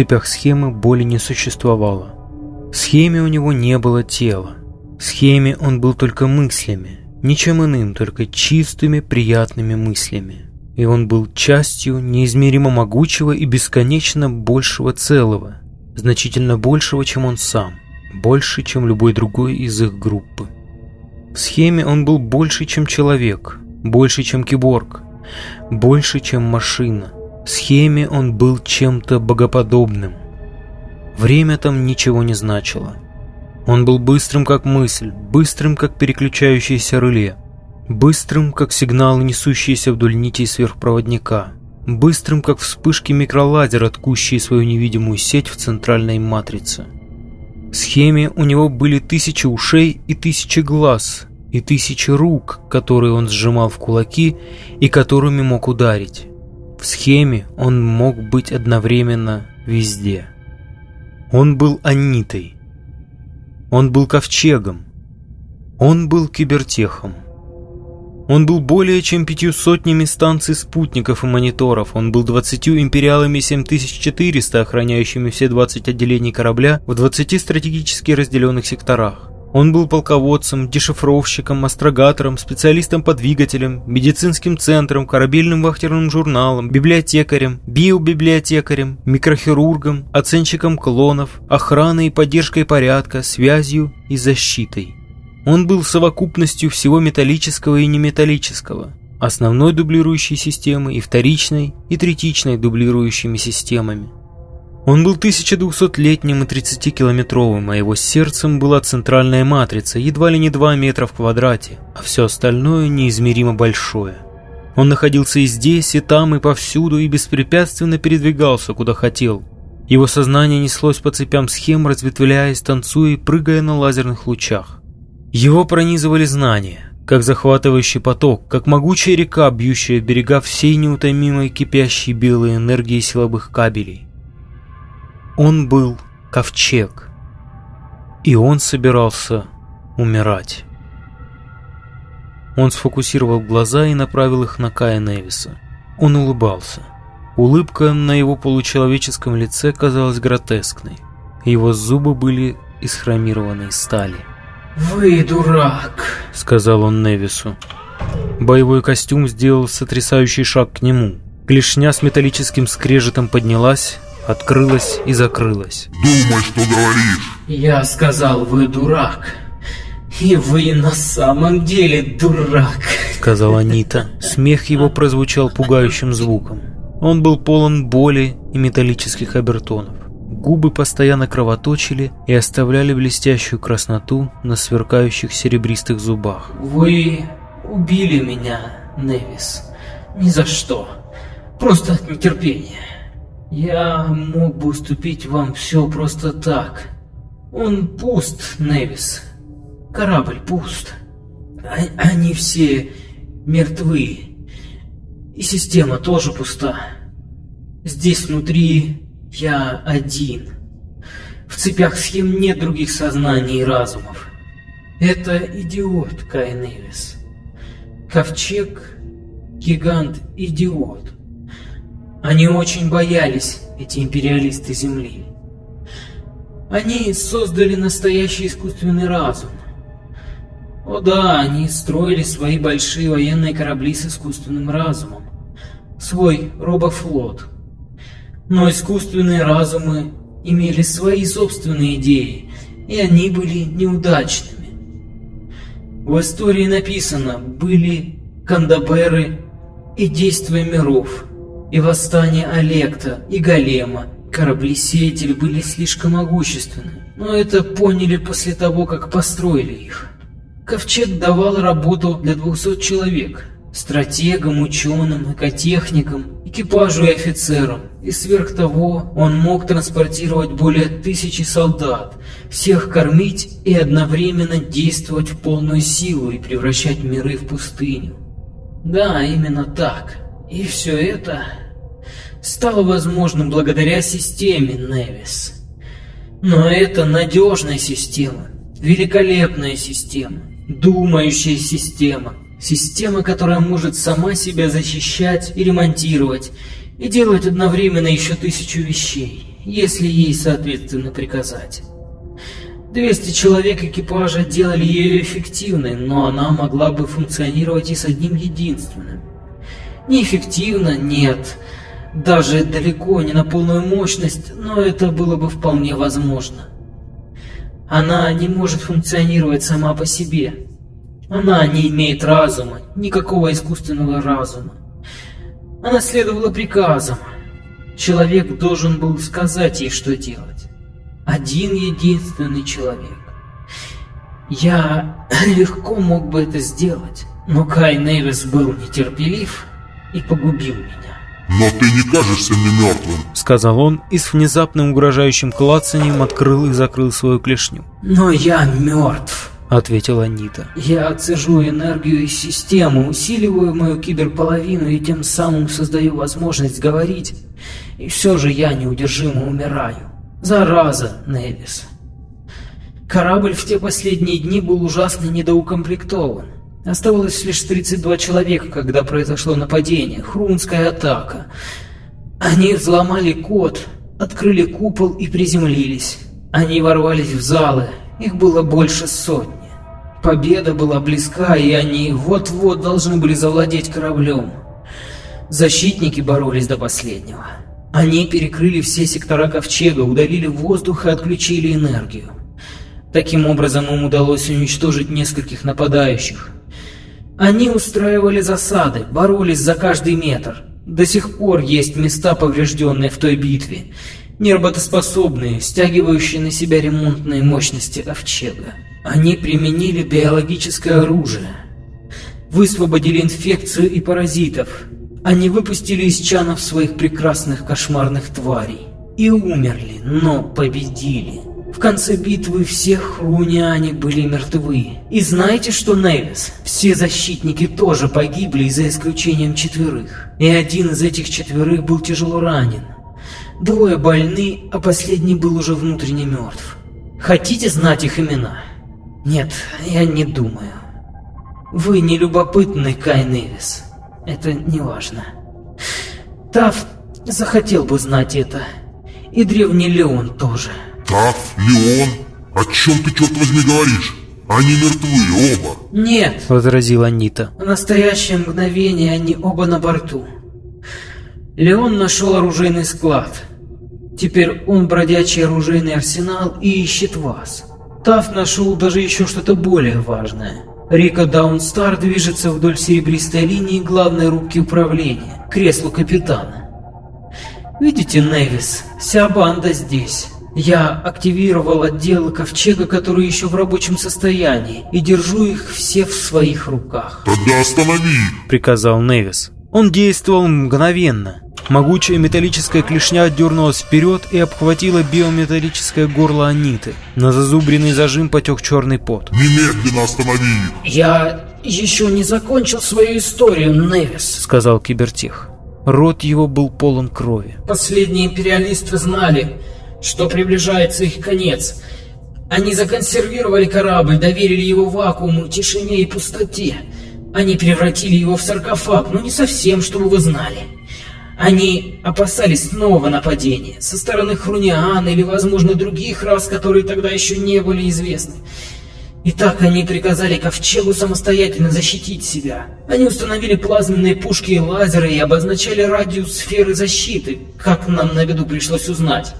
цепях схемы боли не существовало. В схеме у него не было тела. В схеме он был только мыслями, ничем иным, только чистыми, приятными мыслями. И он был частью неизмеримо могучего и бесконечно большего целого, значительно большего, чем он сам, больше, чем любой другой из их группы. В схеме он был больше, чем человек, больше, чем киборг, больше, чем машина. Схеме он был чем-то богоподобным. Время там ничего не значило. Он был быстрым, как мысль, быстрым, как переключающееся реле, быстрым, как сигналы, несущиеся вдоль нитей сверхпроводника, быстрым, как вспышки микролазера, ткущие свою невидимую сеть в центральной матрице. В схеме у него были тысячи ушей и тысячи глаз, и тысячи рук, которые он сжимал в кулаки и которыми мог ударить. В схеме он мог быть одновременно везде. Он был Анитой. Он был ковчегом. Он был кибертехом. Он был более чем пятью сотнями станций спутников и мониторов. Он был двадцатью империалами 7400, охраняющими все 20 отделений корабля в 20 стратегически разделенных секторах. Он был полководцем, дешифровщиком, астрогатором, специалистом по двигателям, медицинским центром, корабельным вахтерным журналом, библиотекарем, биобиблиотекарем, микрохирургом, оценщиком клонов, охраной и поддержкой порядка, связью и защитой. Он был совокупностью всего металлического и неметаллического, основной дублирующей системы и вторичной и третичной дублирующими системами. Он был 1200-летним и 30-километровым, а его сердцем была центральная матрица, едва ли не 2 метра в квадрате, а все остальное неизмеримо большое. Он находился и здесь, и там, и повсюду, и беспрепятственно передвигался, куда хотел. Его сознание неслось по цепям схем, разветвляясь, танцуя и прыгая на лазерных лучах. Его пронизывали знания, как захватывающий поток, как могучая река, бьющая берега всей неутомимой кипящей белой энергии силовых кабелей. Он был ковчег, и он собирался умирать. Он сфокусировал глаза и направил их на Кая Невиса. Он улыбался. Улыбка на его получеловеческом лице казалась гротескной. Его зубы были из хромированной стали. «Вы дурак», — сказал он Невису. Боевой костюм сделал сотрясающий шаг к нему. Клешня с металлическим скрежетом поднялась, открылась и закрылась. «Думай, что говоришь!» «Я сказал, вы дурак!» «И вы на самом деле дурак!» Сказала Нита. Смех его прозвучал пугающим звуком. Он был полон боли и металлических обертонов. Губы постоянно кровоточили и оставляли блестящую красноту на сверкающих серебристых зубах. «Вы убили меня, Невис. Ни за что. Просто от нетерпения. Я мог бы уступить вам все просто так. Он пуст, Невис. Корабль пуст. А они все мертвы. И система тоже пуста. Здесь внутри я один. В цепях схем нет других сознаний и разумов. Это идиот, Кай Невис. Ковчег, гигант, идиот. Они очень боялись, эти империалисты Земли. Они создали настоящий искусственный разум. О да, они строили свои большие военные корабли с искусственным разумом. Свой робофлот. Но искусственные разумы имели свои собственные идеи, и они были неудачными. В истории написано, были кандаберы и действия миров – и восстание Олекта, и Голема. Корабли-сеятели были слишком могущественны, но это поняли после того, как построили их. Ковчег давал работу для 200 человек. Стратегам, ученым, экотехникам, экипажу и офицерам. И сверх того, он мог транспортировать более тысячи солдат, всех кормить и одновременно действовать в полную силу и превращать миры в пустыню. Да, именно так. И все это стало возможным благодаря системе Невис. Но это надежная система, великолепная система, думающая система, система, которая может сама себя защищать и ремонтировать, и делать одновременно еще тысячу вещей. если ей соответственно приказать. 200 человек экипажа делали ее эффективной, но она могла бы функционировать и с одним единственным. Неэффективно, нет, даже далеко не на полную мощность, но это было бы вполне возможно. Она не может функционировать сама по себе. Она не имеет разума, никакого искусственного разума. Она следовала приказам. Человек должен был сказать ей, что делать. Один единственный человек. Я легко мог бы это сделать, но Кай Невис был нетерпелив и погубил меня. Но ты не кажешься мне мертвым, сказал он и с внезапным угрожающим клацанием открыл и закрыл свою клешню. Но я мертв, ответила Нита. Я отцежу энергию из системы, усиливаю мою киберполовину и тем самым создаю возможность говорить. И все же я неудержимо умираю. Зараза, Невис. Корабль в те последние дни был ужасно недоукомплектован. Оставалось лишь 32 человека, когда произошло нападение, хрунская атака. Они взломали код, открыли купол и приземлились. Они ворвались в залы, их было больше сотни. Победа была близка, и они вот-вот должны были завладеть кораблем. Защитники боролись до последнего. Они перекрыли все сектора ковчега, удалили воздух и отключили энергию. Таким образом им удалось уничтожить нескольких нападающих. Они устраивали засады, боролись за каждый метр. До сих пор есть места, поврежденные в той битве, неработоспособные, стягивающие на себя ремонтные мощности ковчега. Они применили биологическое оружие, высвободили инфекцию и паразитов, они выпустили из чанов своих прекрасных кошмарных тварей и умерли, но победили. Конце битвы все хруняне были мертвы. И знаете что, Невис? Все защитники тоже погибли, за исключением четверых. И один из этих четверых был тяжело ранен. Двое больны, а последний был уже внутренне мертв. Хотите знать их имена? Нет, я не думаю. Вы не любопытный, Кай Невис это не важно. Таф захотел бы знать это. И древний Леон тоже. Таф, Леон? О чем ты, черт возьми, говоришь? Они мертвы оба. Нет, возразила Анита. В настоящее мгновение они оба на борту. Леон нашел оружейный склад. Теперь он бродячий оружейный арсенал и ищет вас. Таф нашел даже еще что-то более важное. Рика Даунстар движется вдоль серебристой линии главной рубки управления, к креслу капитана. Видите, Невис, вся банда здесь. Я активировал отделы ковчега, которые еще в рабочем состоянии, и держу их все в своих руках. Тогда останови, приказал Невис. Он действовал мгновенно. Могучая металлическая клешня дернулась вперед и обхватила биометаллическое горло Аниты. На зазубренный зажим потек черный пот. Немедленно останови «Я еще не закончил свою историю, Невис», — сказал Кибертех. Рот его был полон крови. «Последние империалисты знали, что приближается их конец. Они законсервировали корабль, доверили его вакууму, тишине и пустоте. Они превратили его в саркофаг, но не совсем, чтобы вы знали». Они опасались нового нападения со стороны Хруниан или, возможно, других рас, которые тогда еще не были известны. И так они приказали Ковчегу самостоятельно защитить себя. Они установили плазменные пушки и лазеры и обозначали радиус сферы защиты, как нам на виду пришлось узнать.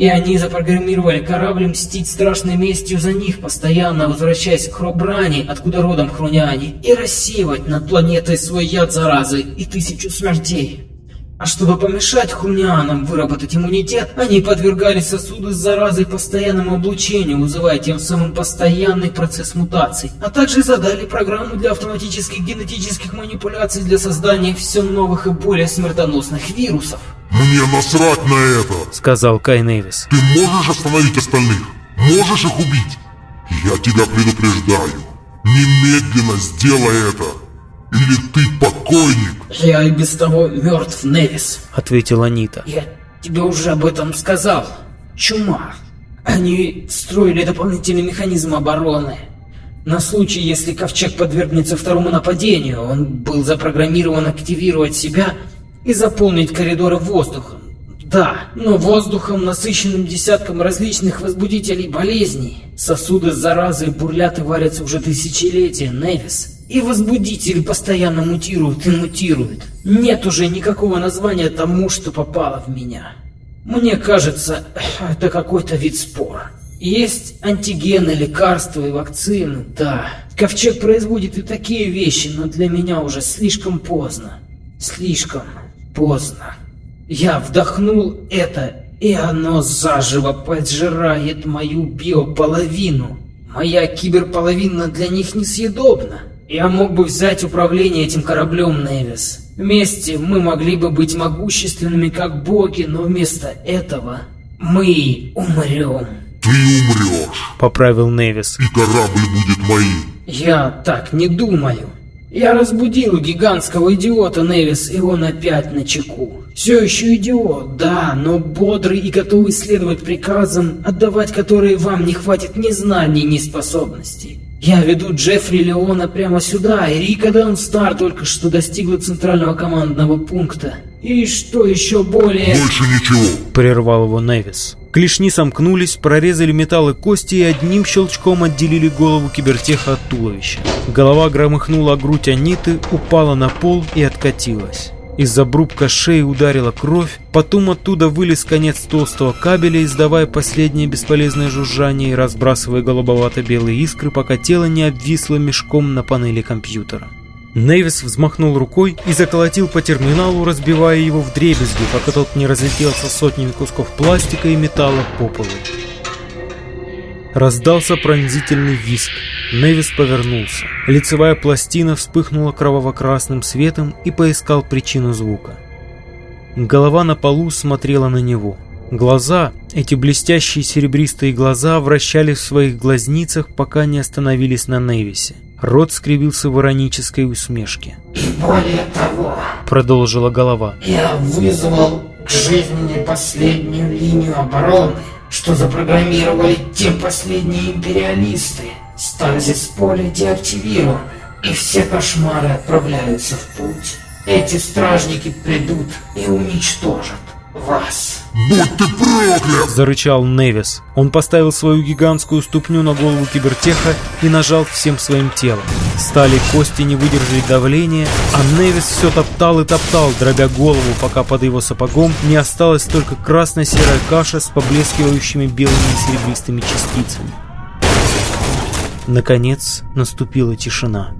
И они запрограммировали корабль мстить страшной местью за них, постоянно возвращаясь к Хробрани, откуда родом Хруняне, и рассеивать над планетой свой яд заразы и тысячу смертей. А чтобы помешать хрунианам выработать иммунитет, они подвергали сосуды с заразой постоянному облучению, вызывая тем самым постоянный процесс мутаций, а также задали программу для автоматических генетических манипуляций для создания все новых и более смертоносных вирусов. «Мне насрать на это!» — сказал Кай Невис. «Ты можешь остановить остальных? Можешь их убить? Я тебя предупреждаю. Немедленно сделай это!» Или ты покойник? Я и без того мертв, Невис. Ответила Нита. Я тебе уже об этом сказал. Чума. Они строили дополнительный механизм обороны. На случай, если ковчег подвергнется второму нападению, он был запрограммирован активировать себя и заполнить коридоры воздухом. Да, но воздухом, насыщенным десятком различных возбудителей болезней. Сосуды с заразой бурлят и варятся уже тысячелетия, Невис. И возбудители постоянно мутируют и мутируют. Нет уже никакого названия тому, что попало в меня. Мне кажется, это какой-то вид спор. Есть антигены, лекарства и вакцины, да. Ковчег производит и такие вещи, но для меня уже слишком поздно. Слишком поздно. Я вдохнул это, и оно заживо поджирает мою биополовину. Моя киберполовина для них несъедобна. Я мог бы взять управление этим кораблем, Невис. Вместе мы могли бы быть могущественными как боги, но вместо этого мы умрем. Ты умрешь. Поправил Невис. И корабль будет моим. Я так не думаю. Я разбудил гигантского идиота Невис, и он опять на чеку. Все еще идиот, да, но бодрый и готовый следовать приказам, отдавать которые вам не хватит ни знаний, ни способностей. Я веду Джеффри Леона прямо сюда, и Рика Даунстар только что достигла центрального командного пункта. И что еще более... Больше ничего. Прервал его Невис. Клешни сомкнулись, прорезали металл и кости и одним щелчком отделили голову кибертеха от туловища. Голова громыхнула грудь Аниты, упала на пол и откатилась. Из обрубка шеи ударила кровь, потом оттуда вылез конец толстого кабеля, издавая последнее бесполезное жужжание и разбрасывая голубовато-белые искры, пока тело не обвисло мешком на панели компьютера. Невис взмахнул рукой и заколотил по терминалу, разбивая его в дребезги, пока тот не разлетелся сотнями кусков пластика и металла по полу. Раздался пронзительный визг. Невис повернулся. Лицевая пластина вспыхнула кроваво-красным светом и поискал причину звука. Голова на полу смотрела на него. Глаза, эти блестящие серебристые глаза, вращались в своих глазницах, пока не остановились на Невисе. Рот скривился в иронической усмешке. И более того, Продолжила голова. я вызвал к жизни последнюю линию обороны, что запрограммировали те последние империалисты. Стазис поля деактивирован, и все кошмары отправляются в путь. Эти стражники придут и уничтожат вас. Будь ты проклят! Зарычал Невис. Он поставил свою гигантскую ступню на голову кибертеха и нажал всем своим телом. Стали кости не выдержали давления, а Невис все топтал и топтал, дробя голову, пока под его сапогом не осталась только красно-серая каша с поблескивающими белыми и серебристыми частицами. Наконец наступила тишина.